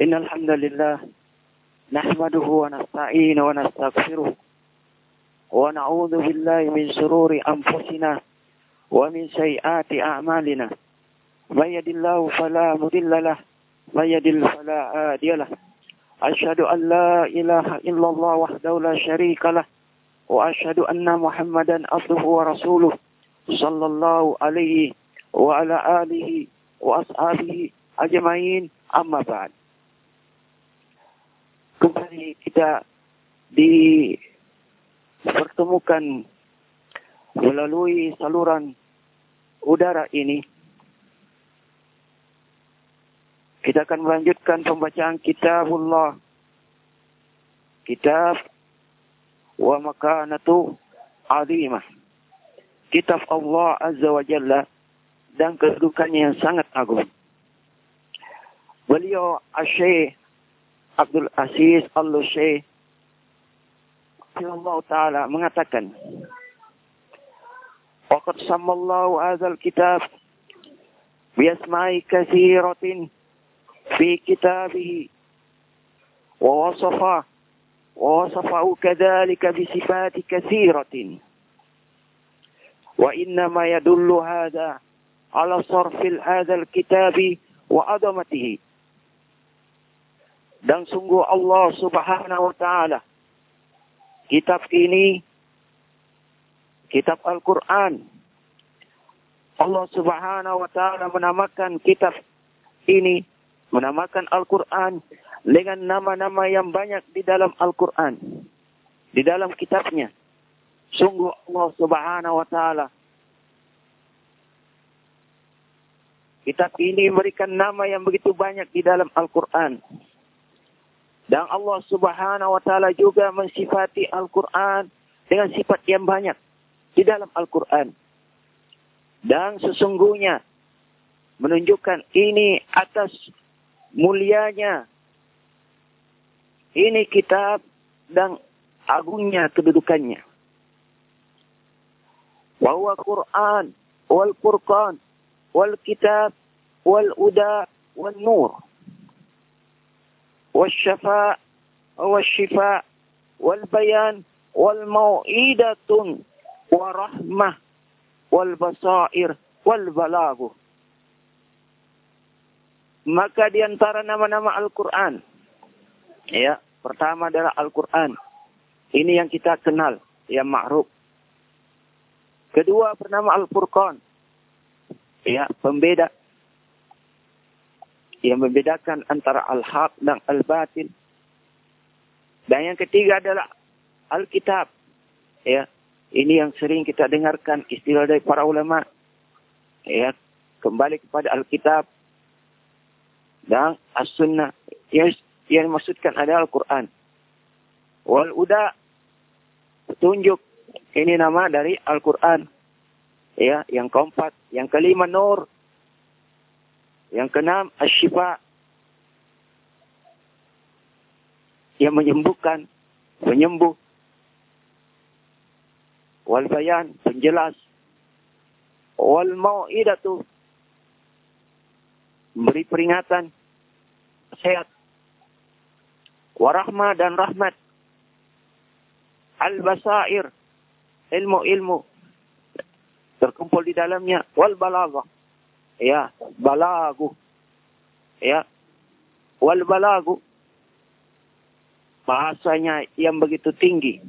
إن الحمد لله نحمده ونستعين ونستغفره ونعوذ بالله من شرور أنفسنا ومن سيئات أعمالنا من يد الله فلا مضل له من يضل فلا هادي له أشهد أن لا إله إلا الله وحده لا شريك له وأشهد أن محمدا عبده ورسوله صلى الله عليه وعلى آله وأصحابه أجمعين أما بعد kembali kita dipertemukan melalui saluran udara ini. Kita akan melanjutkan pembacaan kitabullah. Kitab wa makanatu azimah. Kitab Allah Azza wa Jalla dan kedudukannya yang sangat agung. Beliau Asyik Abdul Aziz Al-Lushay Allah Ta'ala mengatakan Waqad sammallahu azal kitab biasma'i kathiratin fi kitabihi wa wasafa wa wasafahu kadhalika bisifati kathiratin wa innama yadullu hadha ala sarfil hadha al-kitabi wa adamatihi dan sungguh Allah subhanahu wa ta'ala. Kitab ini, kitab Al-Quran. Allah subhanahu wa ta'ala menamakan kitab ini, menamakan Al-Quran dengan nama-nama yang banyak di dalam Al-Quran. Di dalam kitabnya. Sungguh Allah subhanahu wa ta'ala. Kitab ini memberikan nama yang begitu banyak di dalam Al-Quran. Dan Allah subhanahu wa ta'ala juga mensifati Al-Quran dengan sifat yang banyak di dalam Al-Quran. Dan sesungguhnya menunjukkan ini atas mulianya. Ini kitab dan agungnya kedudukannya. Wahuwa Quran wal Furqan wal kitab wal uda wal nur. والشفاء والشفاء والبيان والموئدة ورحمة والبصائر والبلاغ maka di antara nama-nama Al-Quran ya pertama adalah Al-Quran ini yang kita kenal yang ma'ruf kedua bernama Al-Furqan ya pembeda yang membedakan antara al-haq dan al-batil. Dan yang ketiga adalah Alkitab. Ya, ini yang sering kita dengarkan istilah dari para ulama. Ya, kembali kepada Alkitab dan As-Sunnah. Yang, yang dimaksudkan adalah Al-Quran. Wal uda petunjuk ini nama dari Al-Quran. Ya, yang keempat, yang kelima nur, yang keenam, asyifa. Yang menyembuhkan, penyembuh. Wal bayan, penjelas. Wal mau'idatu. Memberi peringatan. Sehat. Warahmah dan rahmat. Al-basair. Ilmu-ilmu. Terkumpul di dalamnya. Wal balagah ya balagu. Ya wal balagu. Bahasanya yang begitu tinggi.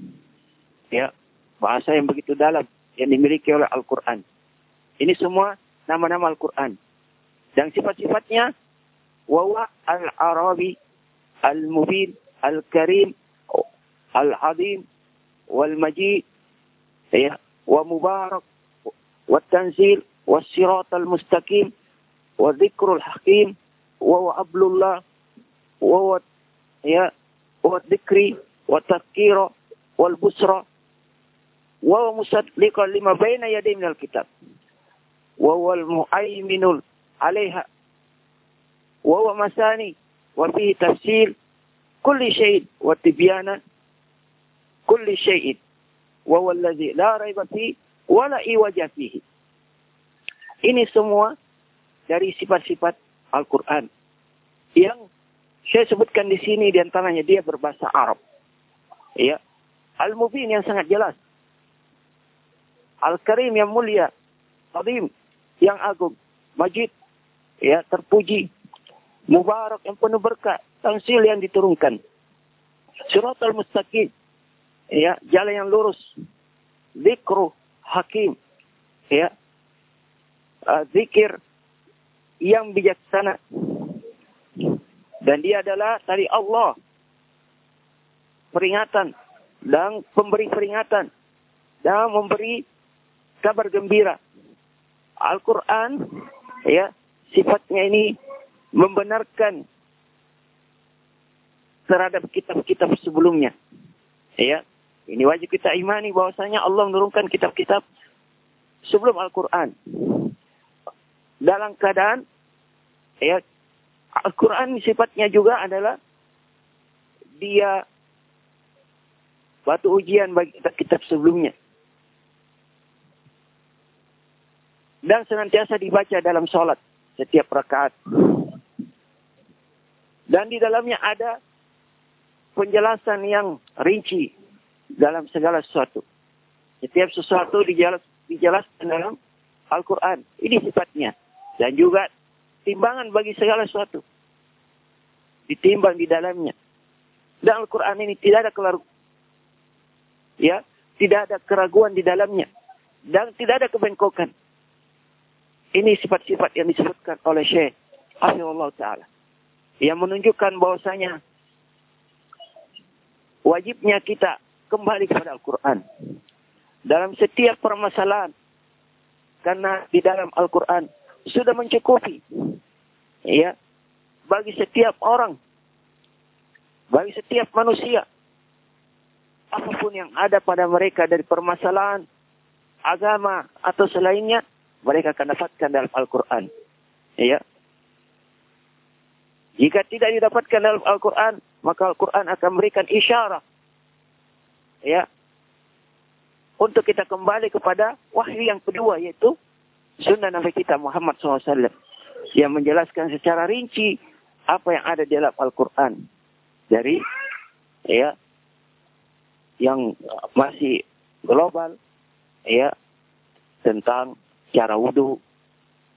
Ya bahasa yang begitu dalam yang dimiliki oleh Al-Qur'an. Ini semua nama-nama Al-Qur'an. Dan sifat-sifatnya wawa al-arabi al-mubin al-karim al-azim wal-majid ya wa mubarak wa tanzil والصراط المستقيم وذكر الحكيم وهو أبل الله وهو يا الذكر والتذكير والبشرى وهو مصدقا لما بين يديه من الكتاب وهو المؤمن عليها وهو مساني وفيه تفسير كل شيء وتبيان كل شيء وهو الذي لا ريب فيه ولا إيواج فيه Ini semua dari sifat-sifat Al-Quran. Yang Saya sebutkan di sini di antaranya dia berbahasa Arab. Ya. Al-Mubin yang sangat jelas. Al-Karim yang mulia. Azim yang agung. Majid ya terpuji. Mubarak yang penuh berkat. Tansil yang diturunkan. Surat al-Mustaqim. Ya, jalan yang lurus. Zikru hakim. Ya. Uh, zikir yang bijaksana. Dan dia adalah dari Allah. Peringatan dan pemberi peringatan dan memberi kabar gembira. Al-Quran, ya, sifatnya ini membenarkan terhadap kitab-kitab sebelumnya. Ya, ini wajib kita imani bahwasanya Allah menurunkan kitab-kitab sebelum Al-Quran. Dalam keadaan, ya, Al-Quran sifatnya juga adalah dia batu ujian bagi kitab-kitab sebelumnya. Dan senantiasa dibaca dalam sholat setiap rakaat. Dan di dalamnya ada penjelasan yang rinci dalam segala sesuatu. Setiap sesuatu dijelaskan dalam Al-Quran. Ini sifatnya. Dan juga timbangan bagi segala sesuatu. Ditimbang di dalamnya. Dan Al-Quran ini tidak ada ya tidak ada keraguan di dalamnya dan tidak ada kebengkokan. Ini sifat-sifat yang disebutkan oleh Syekh Allah Ta'ala. Yang menunjukkan bahwasanya wajibnya kita kembali kepada Al-Quran. Dalam setiap permasalahan. Karena di dalam Al-Quran sudah mencukupi. Ya. Bagi setiap orang. Bagi setiap manusia apa pun yang ada pada mereka dari permasalahan agama atau selainnya, mereka akan dapatkan dalam Al-Quran. Ya. Jika tidak didapatkan dalam Al-Quran, maka Al-Quran akan memberikan isyarat. Ya. Untuk kita kembali kepada wahyu yang kedua, yaitu sunnah Nabi kita Muhammad SAW. Yang menjelaskan secara rinci apa yang ada di dalam Al-Quran. Dari ya yang masih global ya tentang cara wudhu,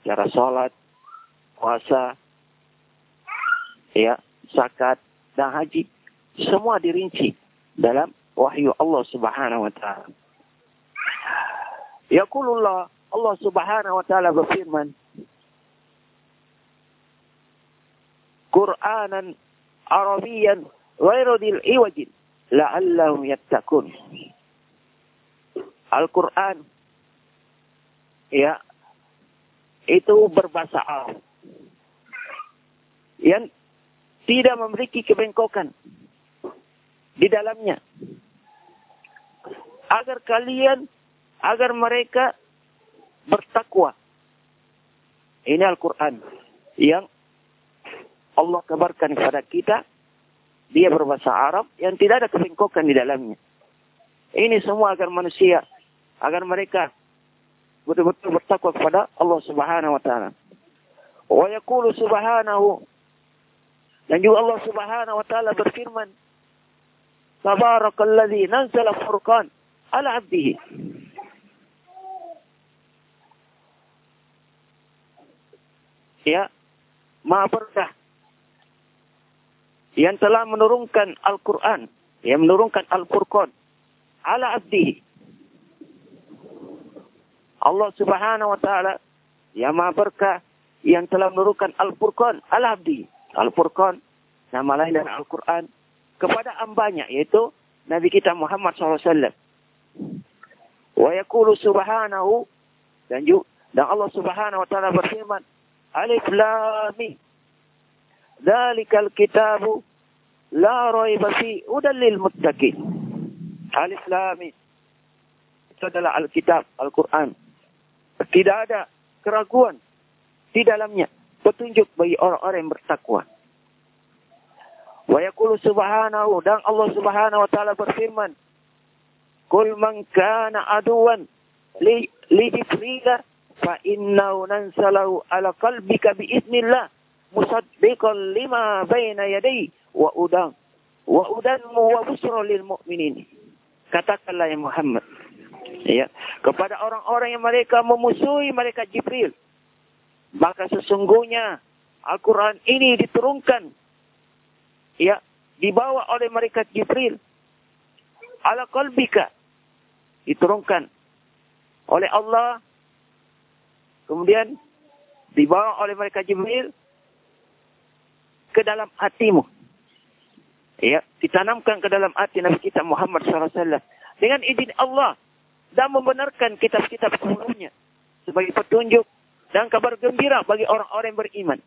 cara sholat, puasa, ya zakat dan haji semua dirinci dalam wahyu Allah Subhanahu wa taala. Yaqulullah Allah Subhanahu wa taala berfirman Qur'anan Arabiyan ghairu dil iwajin la'allahum yattaqun. Al-Quran ya itu berbahasa Arab yang tidak memiliki kebengkokan di dalamnya agar kalian agar mereka bertakwa ini Al-Quran yang Allah kabarkan kepada kita dia berbahasa Arab yang tidak ada kebengkokan di dalamnya. Ini semua agar manusia, agar mereka betul-betul bertakwa kepada Allah Subhanahu wa taala. Wa yaqulu subhanahu dan juga Allah Subhanahu wa taala berfirman Tabarakalladzi nazzala furqan ala 'abdihi. Ya, Maha berkah yang telah menurunkan Al-Quran, yang menurunkan Al-Furqan ala abdi. Allah subhanahu wa ta'ala yang maha berkah yang telah menurunkan Al-Furqan ala abdi. Al-Furqan nama lain dari Al-Quran kepada ambanya yaitu Nabi kita Muhammad SAW. Wa yakulu subhanahu dan dan Allah subhanahu wa ta'ala berfirman Alif Lam Mim kitabu la raiba fi udan lil muttaqin. Alif Lam Itu adalah Alkitab, Al-Quran. Tidak ada keraguan di dalamnya. Petunjuk bagi orang-orang yang bertakwa. Wa yaqulu subhanahu dan Allah Subhanahu wa taala berfirman, "Qul man kana aduwan li li fa innahu nansalahu ala qalbika bi idznillah musaddiqan lima baina yadayhi wa udang wa udan wa busra lil mu'minin. Katakanlah ya Muhammad. Ya, kepada orang-orang yang mereka memusuhi mereka Jibril. Maka sesungguhnya Al-Quran ini diturunkan. Ya, dibawa oleh mereka Jibril. Ala qalbika. Diturunkan oleh Allah. Kemudian dibawa oleh mereka Jibril ke dalam hatimu. Ya, ditanamkan ke dalam hati Nabi kita Muhammad SAW. Dengan izin Allah. Dan membenarkan kitab-kitab sebelumnya. Sebagai petunjuk dan kabar gembira bagi orang-orang yang beriman.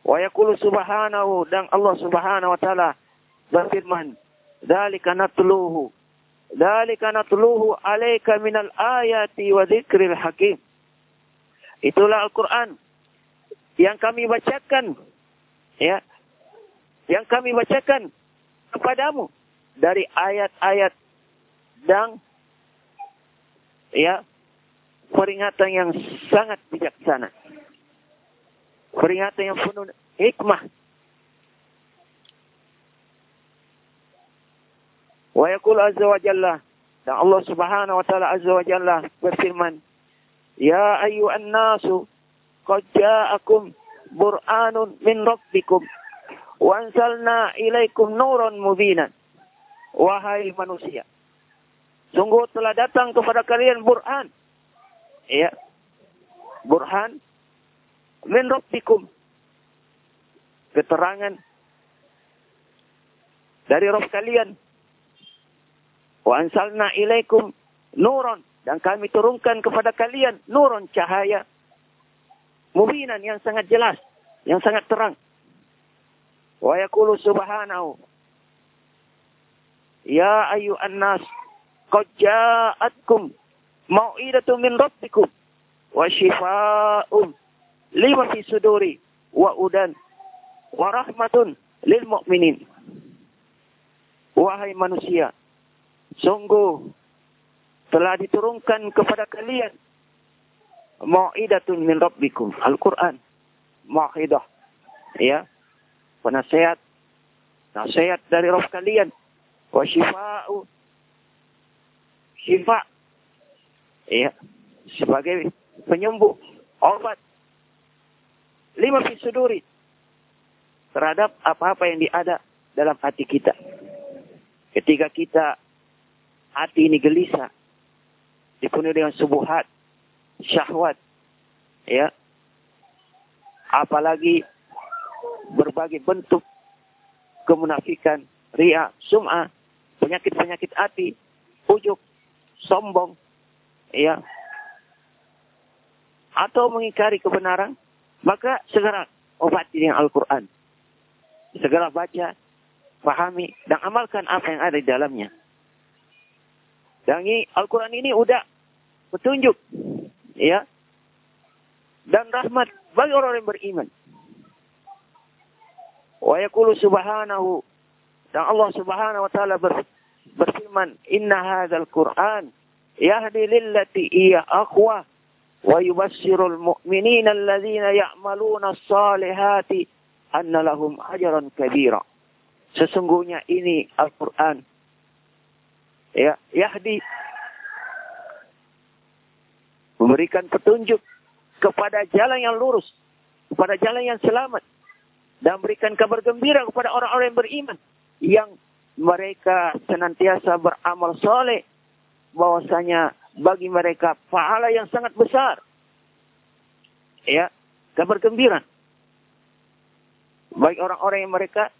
Wa yakulu subhanahu. Dan Allah subhanahu wa ta'ala berfirman. Natluhu. Dalika natluhu alaika minal ayati wa dhikril hakim. Itulah Al-Quran yang kami bacakan ya yang kami bacakan kepadamu dari ayat-ayat dan ya peringatan yang sangat bijaksana peringatan yang penuh hikmah wa yaqul azza wa jalla dan Allah Subhanahu wa taala azza wa jalla berfirman ya ayyuhan nasu qad ja'akum bur'anun min rabbikum wa anzalna ilaikum nuran mubinan wahai manusia sungguh telah datang kepada kalian burhan ya burhan min rabbikum. Keterangan dari Rabb kalian wa ilaikum nuran dan kami turunkan kepada kalian nurun cahaya mubinan yang sangat jelas, yang sangat terang. Wa yaqulu subhanahu Ya ayu nas qad ja'atkum mau'idatu min rabbikum wa shifaa'un lima fi suduri wa udan wa rahmatun lil mu'minin. Wahai manusia, sungguh telah diturunkan kepada kalian Mau'idatun min rabbikum. Al-Quran. Mau'idah. Ya. Penasihat. Nasihat dari Rabb kalian. Wa syifa'u. Syifa. Ya. Sebagai penyembuh. Obat. Lima fi suduri. Terhadap apa-apa yang diada dalam hati kita. Ketika kita hati ini gelisah. Dipenuhi dengan subuhat syahwat. Ya. Apalagi berbagai bentuk kemunafikan, ria, sum'ah, penyakit-penyakit hati, ujuk, sombong, ya. Atau mengingkari kebenaran, maka segera obati dengan Al-Quran. Segera baca, pahami, dan amalkan apa yang ada di dalamnya. Dan Al-Quran ini udah petunjuk ya dan rahmat bagi orang yang beriman. Wa yaqulu subhanahu dan Allah Subhanahu wa taala berfirman, "Inna hadzal Qur'an yahdi lillati hiya aqwa wa yubassirul mu'minina alladhina ya'maluna as-salihati anna lahum ajran kabira." Sesungguhnya ini Al-Qur'an ya yahdi memberikan petunjuk kepada jalan yang lurus, kepada jalan yang selamat, dan berikan kabar gembira kepada orang-orang yang beriman, yang mereka senantiasa beramal soleh, bahwasanya bagi mereka pahala yang sangat besar. Ya, kabar gembira. Bagi orang-orang yang mereka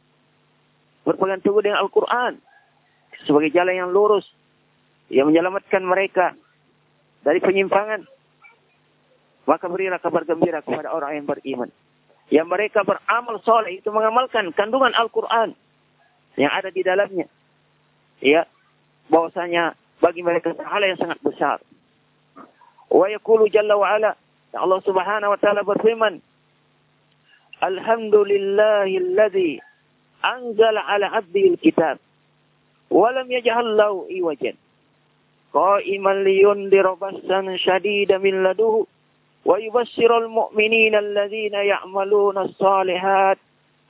berpegang teguh dengan Al-Quran sebagai jalan yang lurus yang menyelamatkan mereka dari penyimpangan. Maka berilah kabar gembira kepada orang yang beriman. Yang mereka beramal soleh itu mengamalkan kandungan Al-Quran yang ada di dalamnya. Ya, bahwasanya bagi mereka pahala yang sangat besar. Wa yakulu jalla wa ala. Allah subhanahu wa ta'ala berfirman. Alhamdulillahilladzi anzala ala abdil kitab. Walam yaj'al lahu iwajan. Qa'iman liyundira bassan shadidan min laduhu wa yubashshiral mu'minina alladhina ya'maluna as-salihat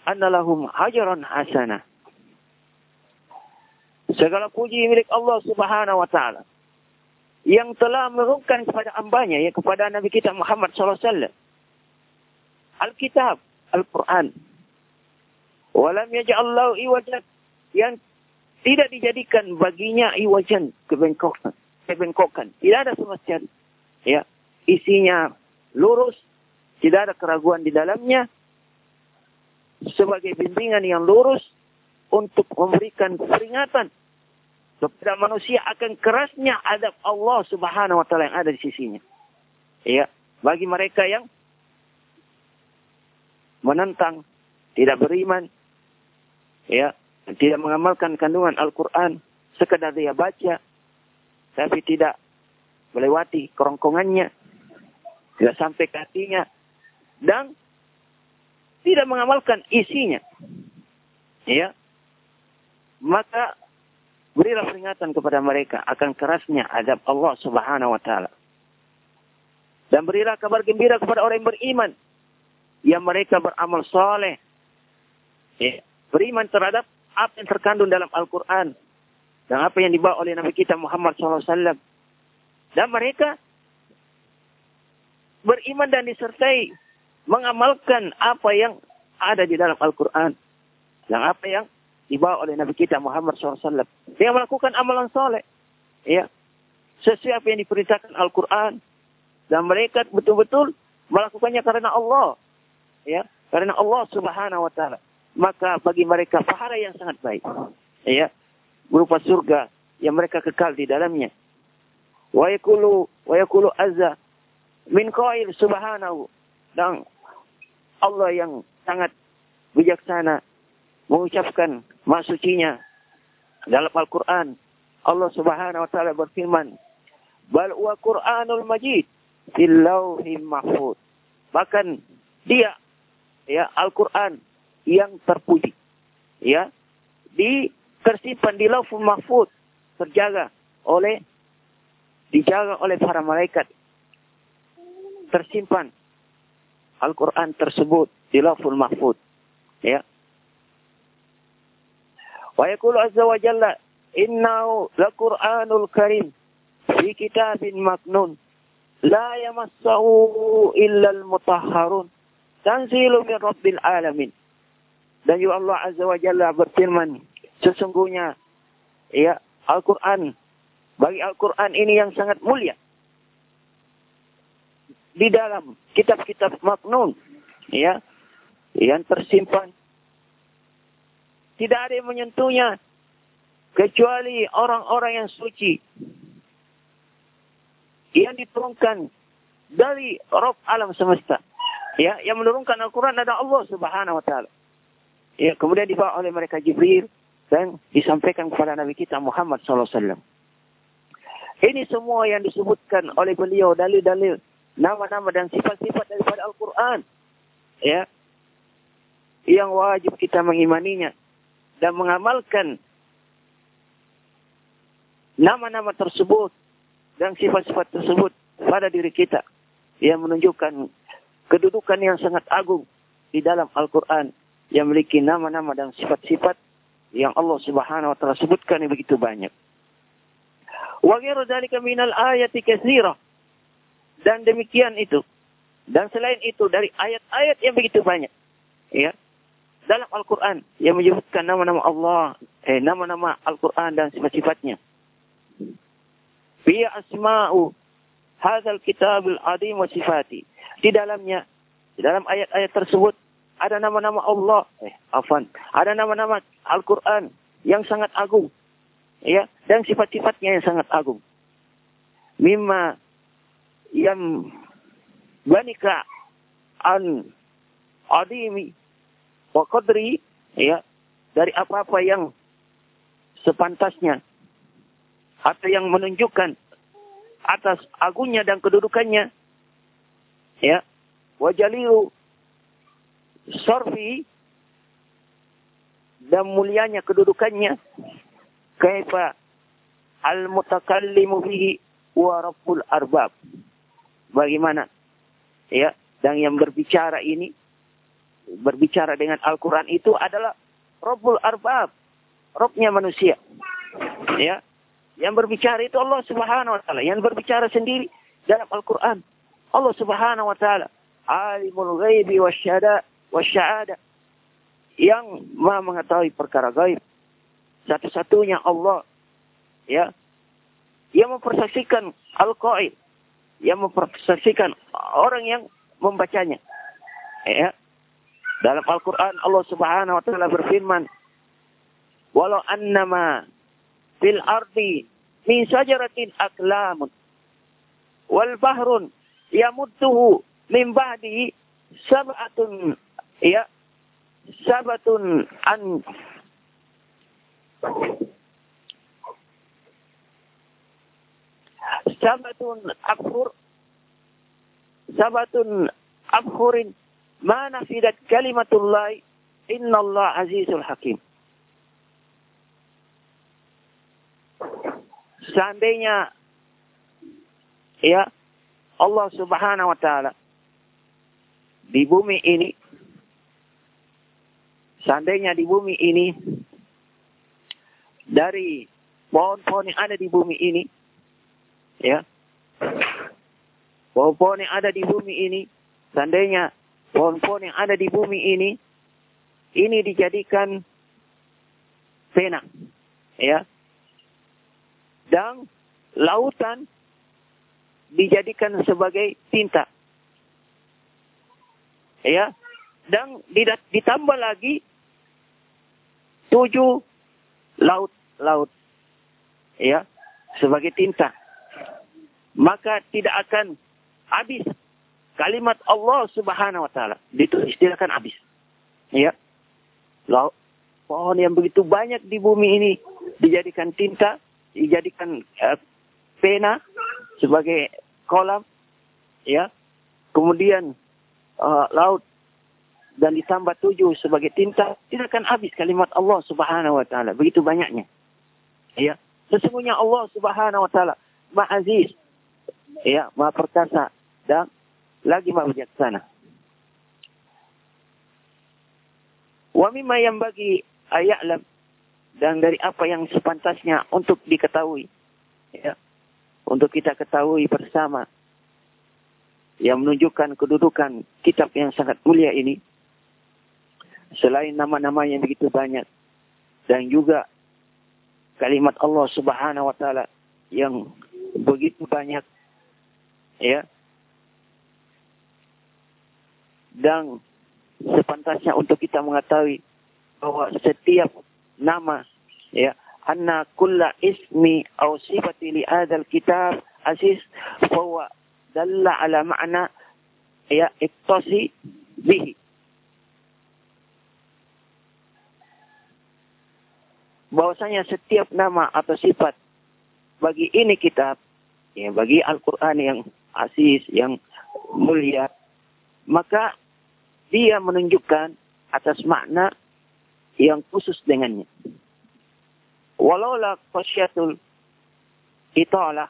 anna lahum ajran hasanah. Segala puji milik Allah Subhanahu wa taala yang telah menurunkan kepada ambanya ya kepada Nabi kita Muhammad sallallahu alaihi wasallam Alkitab, Al-Quran. Walam yaj'allahu iwajat yang tidak dijadikan baginya iwajan kebengkokan. Kebengkokan. Tidak ada sama sekali. Ya. Isinya lurus. Tidak ada keraguan di dalamnya. Sebagai bimbingan yang lurus untuk memberikan peringatan kepada manusia akan kerasnya adab Allah Subhanahu wa taala yang ada di sisinya. Ya, bagi mereka yang menentang, tidak beriman, ya, tidak mengamalkan kandungan Al-Quran, sekedar dia baca, tapi tidak melewati kerongkongannya, tidak sampai ke hatinya, dan tidak mengamalkan isinya. Ya, maka berilah peringatan kepada mereka akan kerasnya adab Allah Subhanahu wa taala. Dan berilah kabar gembira kepada orang yang beriman yang mereka beramal soleh, ya, beriman terhadap apa yang terkandung dalam Al-Quran dan apa yang dibawa oleh Nabi kita Muhammad SAW. Dan mereka beriman dan disertai mengamalkan apa yang ada di dalam Al-Quran dan apa yang dibawa oleh Nabi kita Muhammad SAW. Dia melakukan amalan soleh. Ya. Sesuai apa yang diperintahkan Al-Quran. Dan mereka betul-betul melakukannya karena Allah ya karena Allah Subhanahu wa taala maka bagi mereka pahala yang sangat baik. Ya berupa surga yang mereka kekal di dalamnya. Wa yakulu azza min qail subhanahu. Dan Allah yang sangat bijaksana mengucapkan maksucinya dalam Al-Quran Allah subhanahu wa ta'ala berfirman bal wa Qur'anul Majid fil lauhim mahfud bahkan dia ya Al-Qur'an yang terpuji. Ya. Di tersimpan di Lauhul Mahfuz, terjaga oleh dijaga oleh para malaikat. Tersimpan Al-Qur'an tersebut di Lauhul Mahfuz. Ya. Wa yaqulu azza wa jalla innahu laqur'anul karim fi kitabin maknun la yamassahu illa al-mutahharun tanzilu min rabbil alamin. Dan juga Allah Azza wa Jalla berfirman, sesungguhnya ya Al-Qur'an bagi Al-Qur'an ini yang sangat mulia. Di dalam kitab-kitab maknun ya yang tersimpan tidak ada yang menyentuhnya kecuali orang-orang yang suci yang diturunkan dari Rob alam semesta. Ya, yang menurunkan Al-Quran adalah Allah Subhanahu Wa Taala. Ya, kemudian dibawa oleh mereka Jibril dan disampaikan kepada Nabi kita Muhammad SAW. Ini semua yang disebutkan oleh beliau dalil-dalil nama-nama dan sifat-sifat daripada Al-Quran. Ya, yang wajib kita mengimaninya dan mengamalkan nama-nama tersebut dan sifat-sifat tersebut pada diri kita yang menunjukkan kedudukan yang sangat agung di dalam Al-Quran yang memiliki nama-nama dan sifat-sifat yang Allah Subhanahu wa taala sebutkan yang begitu banyak. Wa ghairu dzalika minal ayati katsira. Dan demikian itu. Dan selain itu dari ayat-ayat yang begitu banyak. Ya. Dalam Al-Quran yang menyebutkan nama-nama Allah, eh, nama-nama Al-Quran dan sifat-sifatnya. Biya asma'u hadzal kitabul adim wa sifati di dalamnya, di dalam ayat-ayat tersebut ada nama-nama Allah, eh, afan, ada nama-nama Al-Quran yang sangat agung, ya, dan sifat-sifatnya yang sangat agung. Mimma yang banika an adimi wa qadri, ya, dari apa-apa yang sepantasnya. Atau yang menunjukkan atas agungnya dan kedudukannya. Ya wajaliu sorfi dan mulianya kedudukannya kaifa al mutakallimu fihi wa rabbul arbab bagaimana ya dan yang berbicara ini berbicara dengan Al-Quran itu adalah Rabbul Arbab, Robnya manusia. Ya, yang berbicara itu Allah Subhanahu Wa Taala. Yang berbicara sendiri dalam Al-Quran. Allah Subhanahu Wa Taala. Alimul ghaibi wasyada wasyada. Yang maha mengetahui perkara gaib. Satu-satunya Allah. Ya. Yang mempersaksikan Al-Qaid. Yang mempersaksikan orang yang membacanya. Ya. Dalam Al-Quran Allah subhanahu wa ta'ala berfirman. Walau annama fil ardi min sajaratin aklamun. Wal bahrun yamudduhu min ba'dihi sab'atun ya sabatun an sabatun abhur sabatun abhurin ma nafidat kalimatullah Allah azizul hakim. Seandainya ya Allah subhanahu wa ta'ala di bumi ini seandainya di bumi ini dari pohon-pohon yang ada di bumi ini ya pohon-pohon yang ada di bumi ini seandainya pohon-pohon yang ada di bumi ini ini dijadikan pena ya. Dan lautan dijadikan sebagai tinta ya. Dan ditambah lagi tujuh laut laut. Ya sebagai tinta maka tidak akan habis kalimat Allah Subhanahu wa taala. Itu istilahkan habis. Ya. Laut pohon yang begitu banyak di bumi ini dijadikan tinta dijadikan uh, pena sebagai kolam. Ya. Kemudian uh, laut dan ditambah tujuh sebagai tinta, tidak akan habis kalimat Allah subhanahu wa ta'ala. Begitu banyaknya. Ya. Sesungguhnya Allah subhanahu wa ta'ala maha aziz. Ya, maha perkasa. Dan lagi maha bijaksana. Wa mimma yang bagi ayatlam. Dan dari apa yang sepantasnya untuk diketahui. Ya. Untuk kita ketahui bersama yang menunjukkan kedudukan kitab yang sangat mulia ini selain nama-nama yang begitu banyak dan juga kalimat Allah Subhanahu wa taala yang begitu banyak ya dan sepantasnya untuk kita mengetahui bahwa setiap nama ya anna kulla ismi aw sifati li hadzal kitab asis bahwa dalla ala makna ya iktasi bihi. Bahwasanya setiap nama atau sifat bagi ini kitab, ya bagi Al-Quran yang asis, yang mulia, maka dia menunjukkan atas makna yang khusus dengannya. Walau la khasyatul italah,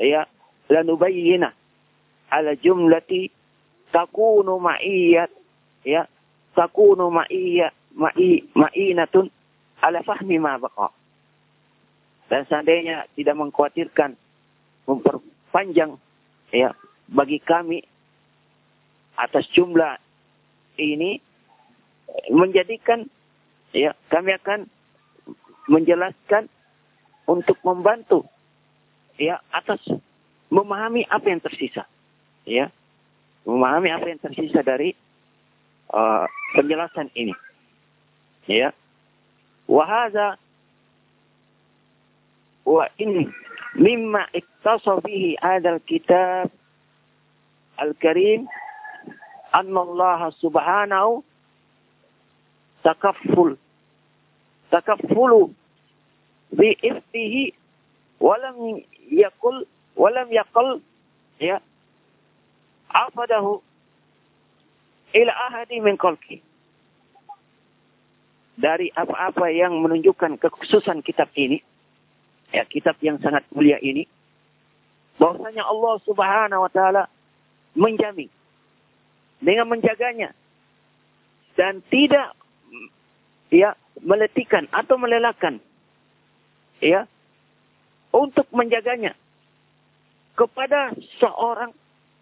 ya lanubayyina ala jumlati takunu ma'iyat ya takunu ma'iyat ma'i ma'inatun ala fahmi ma baqa dan seandainya tidak mengkhawatirkan memperpanjang ya bagi kami atas jumlah ini menjadikan ya kami akan menjelaskan untuk membantu ya atas memahami apa yang tersisa. Ya. Memahami apa yang tersisa dari uh, penjelasan ini. Ya. Wahada wa in mimma iktasa bihi adal kitab al-karim anna Allah subhanahu takafful takaffulu bi iftihi walam yakul walam yaqal ya afadahu ila ahadi min qalbi dari apa-apa yang menunjukkan kekhususan kitab ini ya kitab yang sangat mulia ini bahwasanya Allah Subhanahu wa taala menjamin dengan menjaganya dan tidak ya meletikan atau melelakan ya untuk menjaganya kepada seorang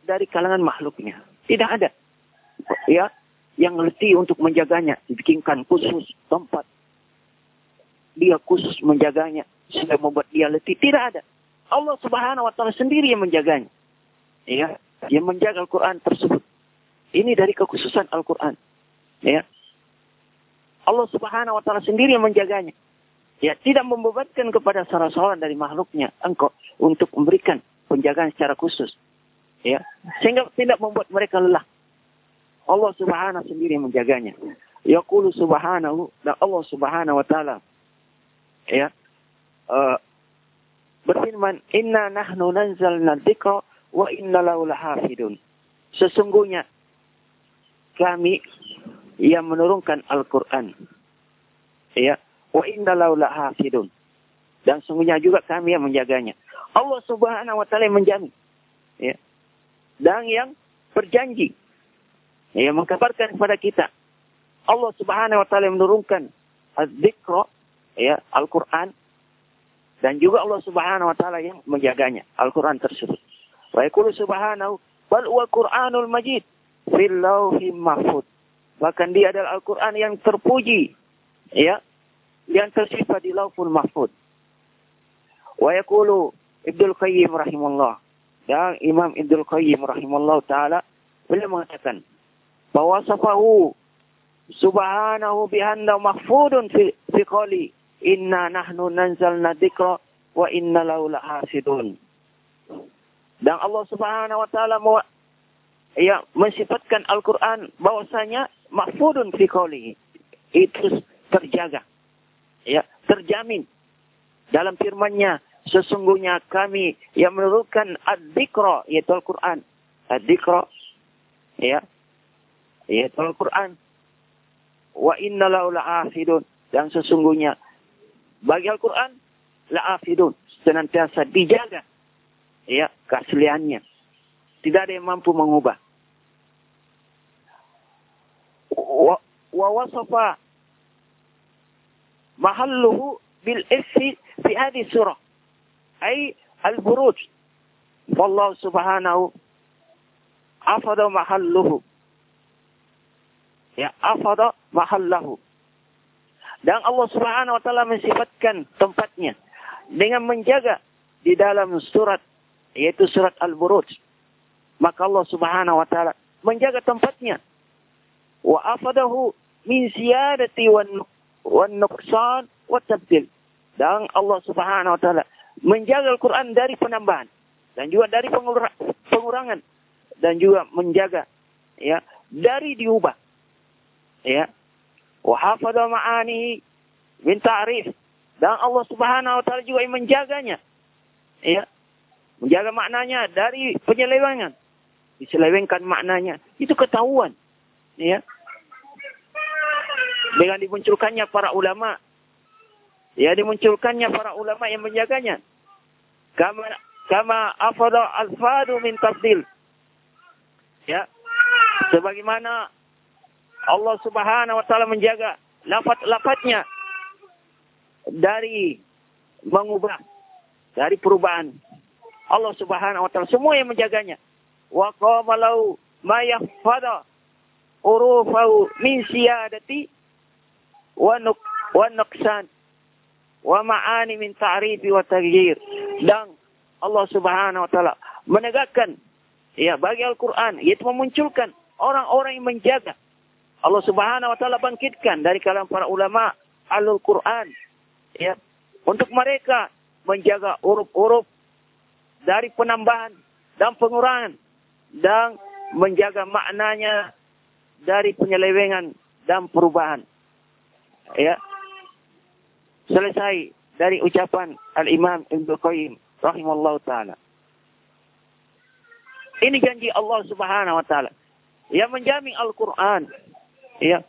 dari kalangan makhluknya. Tidak ada. Ya, yang letih untuk menjaganya, dibikinkan khusus tempat. Dia khusus menjaganya sehingga membuat dia letih. Tidak ada. Allah Subhanahu wa taala sendiri yang menjaganya. Ya, yang menjaga Al-Qur'an tersebut. Ini dari kekhususan Al-Qur'an. Ya. Allah Subhanahu wa taala sendiri yang menjaganya. Ya, tidak membebankan kepada salah seorang dari makhluknya engkau untuk memberikan penjagaan secara khusus. Ya, sehingga tidak membuat mereka lelah. Allah Subhanahu sendiri yang menjaganya. Yaqulu Subhanahu dan Allah Subhanahu wa taala ya uh, berfirman inna nahnu nanzalna dzikra wa inna lahu lahafidun. Sesungguhnya kami yang menurunkan Al-Qur'an. Ya, Wa inna laula hafidun. Dan sungguhnya juga kami yang menjaganya. Allah subhanahu wa ta'ala yang menjamin. Ya. Dan yang berjanji. Ya, mengkabarkan kepada kita. Allah subhanahu wa ta'ala yang menurunkan al-dhikra, ya, Al-Quran. Dan juga Allah subhanahu wa ta'ala yang menjaganya. Al-Quran tersebut. Wa yakulu subhanahu, bal wa Qur'anul majid. Fil lawhim mahfud. Bahkan dia adalah Al-Quran yang terpuji. Ya, yang tersimpan di Lauful Mahfud. Wa yaqulu Ibnu Qayyim. Dan Imam Ibnu Qayyim rahimahullah taala beliau mengatakan bahwa subhanahu bihanna mahfudun fi, fi qali inna nahnu nanzalna dzikra wa inna lahu lahasidun. Dan Allah Subhanahu wa taala ya mensifatkan Al-Qur'an bahwasanya mahfudun fi qali itu terjaga ya terjamin. Dalam firman-Nya sesungguhnya kami yang menurunkan ad-dzikra yaitu Al-Qur'an. Ad-dzikra ya yaitu Al-Quran. Wa inna la'afidun. Dan sesungguhnya bagi Al-Quran la'afidun. Senantiasa dijaga ya keasliannya. Tidak ada yang mampu mengubah. Wa, wasafa mahalluhu bil ifi fi hadis surah. Ay al-buruj. Wallahu subhanahu afada mahalluhu ya afada mahallahu dan Allah Subhanahu wa taala mensifatkan tempatnya dengan menjaga di dalam surat yaitu surat Al-Buruj maka Allah Subhanahu wa taala menjaga tempatnya wa afadahu min ziyadati wan nuqsan wa tabdil. Dan Allah Subhanahu wa taala menjaga Al-Qur'an dari penambahan dan juga dari pengurangan dan juga menjaga ya dari diubah. Ya. Wa hafadha ma'ani min ta'rif. Dan Allah Subhanahu wa taala juga yang menjaganya. Ya. Menjaga maknanya dari penyelewengan. Diselewengkan maknanya. Itu ketahuan. Ya dengan dimunculkannya para ulama. Ya dimunculkannya para ulama yang menjaganya. Kama kama afada al-fadu min tafdil. Ya. Sebagaimana Allah Subhanahu wa taala menjaga lafaz-lafaznya dari mengubah dari perubahan. Allah Subhanahu wa taala semua yang menjaganya. Wa qamalau ma yahfada urufahu min siyadati wa nuk wa nuksan wa ma'ani min ta'rifi wa taghyir dan Allah Subhanahu wa taala menegakkan ya bagi Al-Qur'an yaitu memunculkan orang-orang yang menjaga Allah Subhanahu wa taala bangkitkan dari kalangan para ulama Al-Qur'an ya untuk mereka menjaga huruf-huruf dari penambahan dan pengurangan dan menjaga maknanya dari penyelewengan dan perubahan ya. Selesai dari ucapan Al-Imam Ibnu Qayyim rahimallahu taala. Ini janji Allah Subhanahu wa taala. Yang menjamin Al-Qur'an ya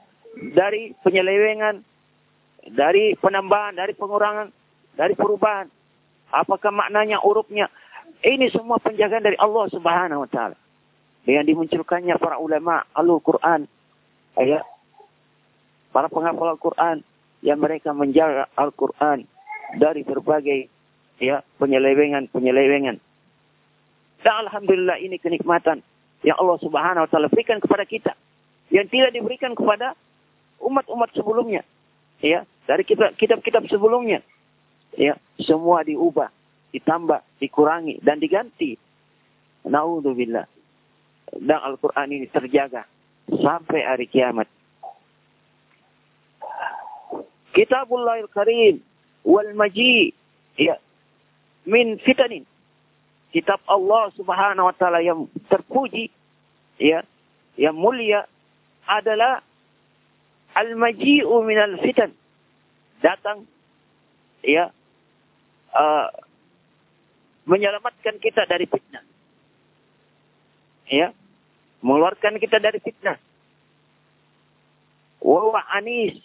dari penyelewengan, dari penambahan, dari pengurangan, dari perubahan. Apakah maknanya hurufnya? Ini semua penjagaan dari Allah Subhanahu wa taala. dengan dimunculkannya para ulama Al-Quran, ya, para penghafal Al-Quran yang mereka menjaga Al-Quran dari berbagai ya penyelewengan-penyelewengan. Dan alhamdulillah ini kenikmatan yang Allah Subhanahu wa taala berikan kepada kita yang tidak diberikan kepada umat-umat sebelumnya. Ya, dari kitab-kitab sebelumnya. Ya, semua diubah, ditambah, dikurangi dan diganti. Nauzubillah. Dan Al-Qur'an ini terjaga sampai hari kiamat. Kitabullahil Karim wal Maji ya min fitanin. Kitab Allah Subhanahu wa taala yang terpuji ya, yang mulia adalah al-maji'u min al-fitan. Datang ya uh, menyelamatkan kita dari fitnah. Ya, mengeluarkan kita dari fitnah. Wa anis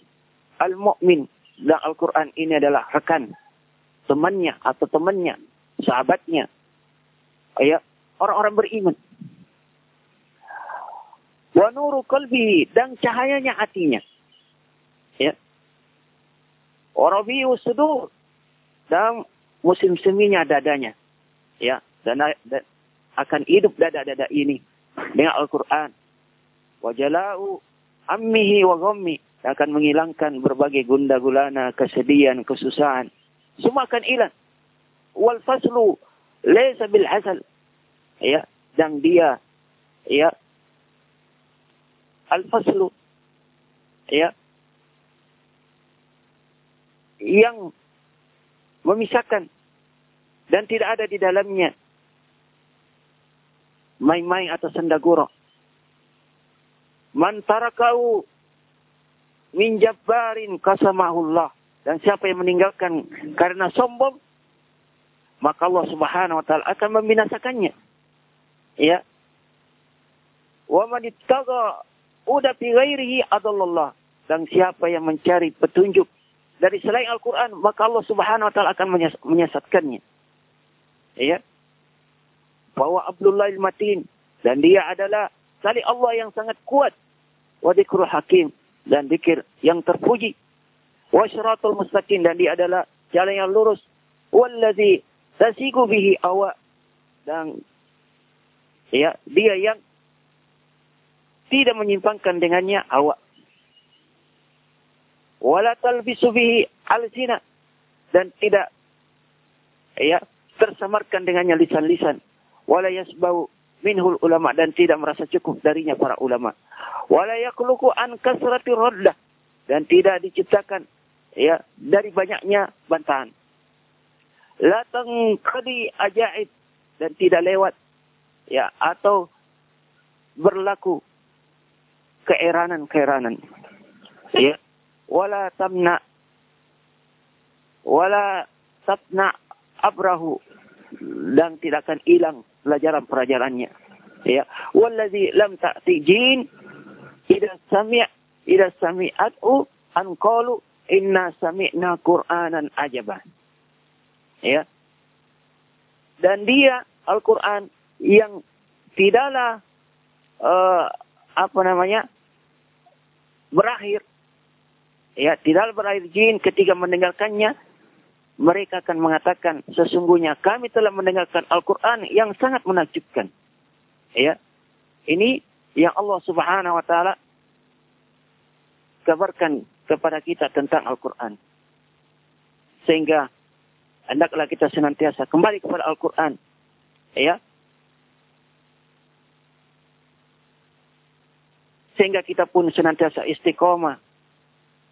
al-mu'min dan Al-Quran ini adalah rekan temannya atau temannya, sahabatnya. Ya, orang-orang beriman. Wa nuru qalbi dan cahayanya hatinya. Ya. Warabiyu sudur dan musim seminya dadanya. Ya, dan, akan hidup dada-dada ini dengan Al-Quran. Wajalau ammihi wa ghammi akan menghilangkan berbagai gunda gulana, kesedihan, kesusahan. Semua akan hilang. Wal faslu laysa bil hasal. Ya, dan dia ya al-faslu ya yang memisahkan dan tidak ada di dalamnya main-main atau sendaguro. Man tarakau min jabbarin kasamahullah. Dan siapa yang meninggalkan karena sombong, maka Allah subhanahu wa ta'ala akan membinasakannya. Ya. Wa man ittaga udah fi ghairihi adallallah. Dan siapa yang mencari petunjuk dari selain Al-Quran, maka Allah subhanahu wa ta'ala akan menyesatkannya. Ya. Bahwa Abdullah al-Matin. Dan dia adalah tali Allah yang sangat kuat. Wa hakim. Dan dikir yang terpuji. Wa syaratul mustaqim. Dan dia adalah jalan yang lurus. Walladhi tasiku bihi awak. Dan ya, dia yang tidak menyimpangkan dengannya awak. Wala talbisu bihi al-zina dan tidak ya tersamarkan dengannya lisan-lisan. Wala yasbau minhul ulama dan tidak merasa cukup darinya para ulama. Wala yakhluqu an kasrati raddah dan tidak diciptakan ya dari banyaknya bantahan. La tangqadi ajaib dan tidak lewat ya atau berlaku keeranan-keeranan. Ya. Wala tamna wala tabna abrahu dan tidak akan hilang pelajaran-pelajarannya. Ya. Wallazi lam ta'ti jin idza sami' idza sami'atu an qalu inna sami'na qur'anan ajaban. Ya. Dan dia Al-Qur'an yang tidaklah uh, apa namanya berakhir. Ya, tidak berakhir jin ketika mendengarkannya, mereka akan mengatakan sesungguhnya kami telah mendengarkan Al-Quran yang sangat menakjubkan. Ya, ini yang Allah Subhanahu Wa Taala kabarkan kepada kita tentang Al-Quran. Sehingga hendaklah kita senantiasa kembali kepada Al-Quran. Ya, Sehingga kita pun senantiasa istiqomah.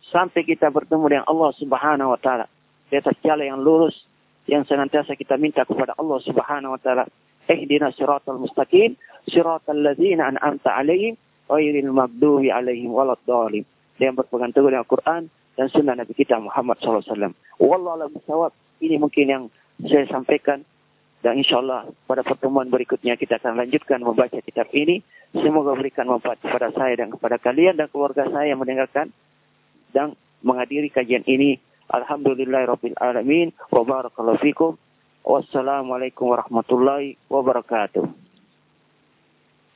Sampai kita bertemu dengan Allah subhanahu wa ta'ala. Di atas jalan yang lurus. Yang senantiasa kita minta kepada Allah subhanahu wa ta'ala. Ihdina siratal mustaqim. Siratal ladhina an'amta alaihim. Wairil magduhi alaihim walad dalim. Yang berpegang teguh dengan Al-Quran. Dan sunnah Nabi kita Muhammad SAW. Wallah sawab. Ini mungkin yang saya sampaikan. Dan insya Allah pada pertemuan berikutnya kita akan lanjutkan membaca kitab ini. Semoga berikan manfaat kepada saya dan kepada kalian dan keluarga saya yang mendengarkan dan menghadiri kajian ini. Alhamdulillahirrahmanirrahim. Wa barakallahu fikum. Wassalamualaikum warahmatullahi wabarakatuh.